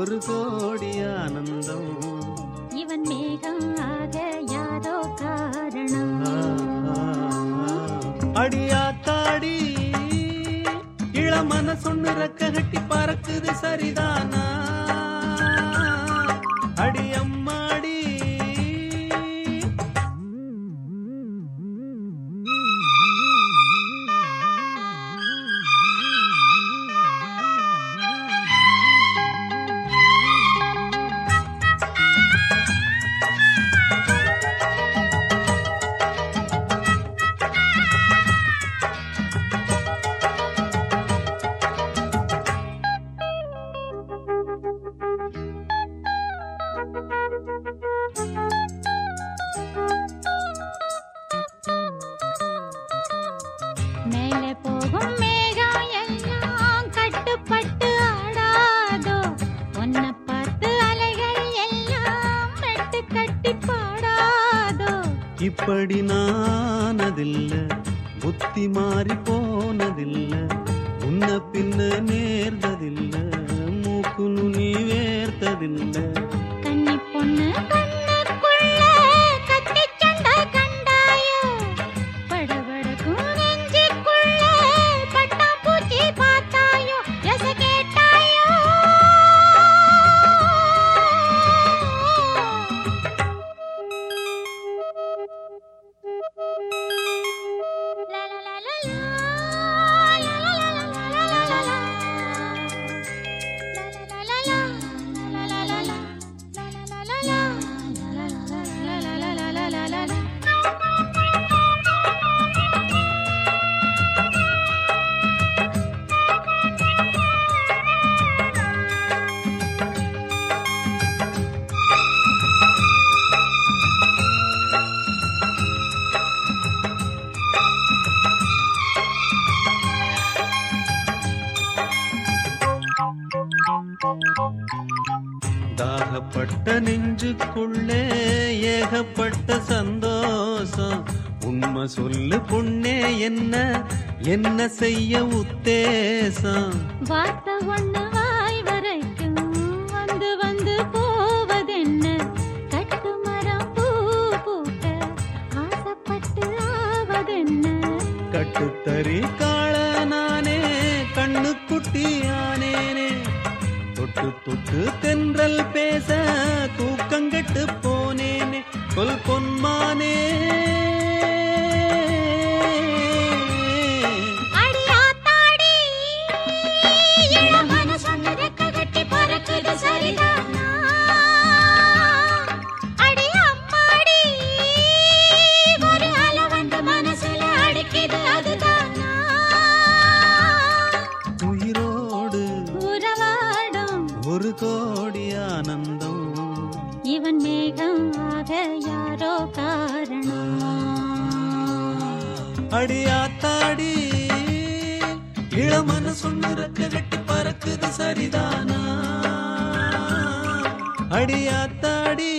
ஒரு கோடி ஆனந்தம். இவன் மேகம் ஆக யாரோ காரணம் அடியாத்தாடி இள மனசொன்னு ரக்க கட்டி பறக்குது சரிதானா? இப்படி நானதில்ல. புத்தி மாறி போனதில்ல. உன்ன பின்ன நேர்ந்ததில்ல. மூக்கு நுனி வேர்த்ததில்ல. கன்னி பொண்ணு தாகப்பட்ட நெஞ்சுக்குள்ளே ஏகப்பட்ட சந்தோஷம். உண்மை சொல்லு பொண்ணே என்ன என்ன செய்ய உத்தேசம்? வார்த்தை ஒண்ணு வாய் வரைக்கும் வந்து வந்து போவதென்ன? கட்டு மரம் பூ பூக்க ஆசைப்பட்டு ஆவதென்ன? கட்டுத்தறி காள நானே கண்ணு குட்டியானேனே தொட்டு தொட்டு தென்றல் பேச தூக்கங்கட்டு போனேனே. சொல் பொன்மானே ஒரு கோடி ஆனந்தம். இவன் மேகம் ஆக யாரோ காரணம். அடியாத்தாடி இளமன சொன்ன ரெக்க கட்டி பறக்குது சரிதானா? அடியாத்தாடி